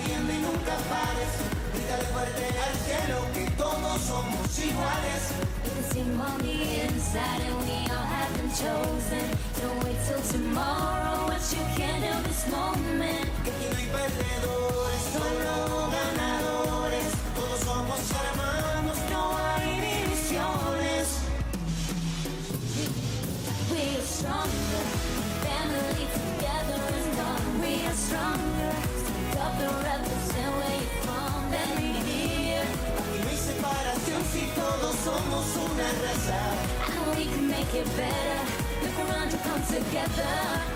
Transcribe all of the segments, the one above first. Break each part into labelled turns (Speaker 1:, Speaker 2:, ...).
Speaker 1: sonriendo y nunca pares. Grítale fuerte al cielo que todos somos iguales.
Speaker 2: Can see money inside and we all have been chosen. Don't wait till tomorrow, what you can do this moment.
Speaker 1: Que aquí no hay perdedores, solo ganadores. Todos somos hermanos, no hay divisiones.
Speaker 2: We are stronger, family together is one. We are stronger,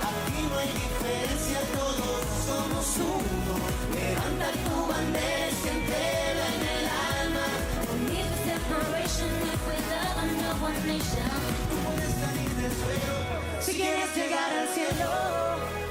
Speaker 1: Aquí no hay diferencia, todos somos uno. Levanta tu bandera en el alma. Tú puedes salir del suelo si quieres llegar al cielo.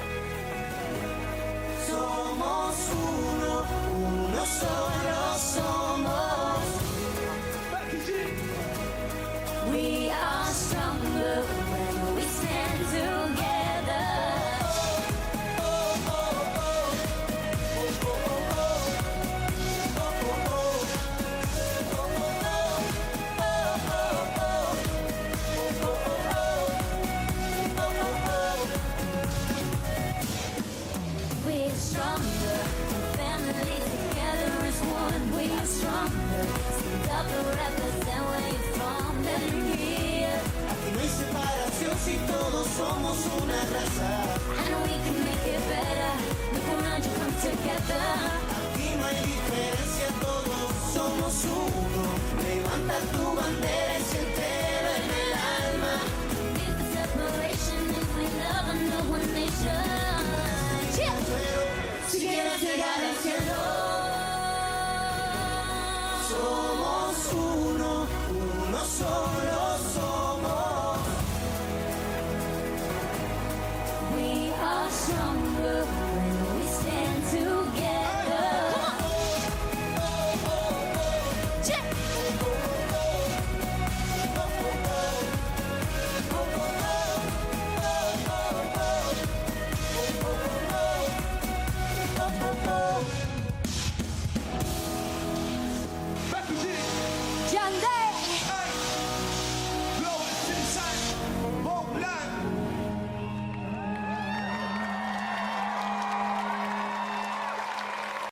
Speaker 1: Si todos somos una raza.
Speaker 2: and we can make it better. Together.
Speaker 1: Aquí no hay diferencia, todos somos uno. Levanta tu bandera y siéntela en el alma. Quieres llegar al cielo,
Speaker 2: summer.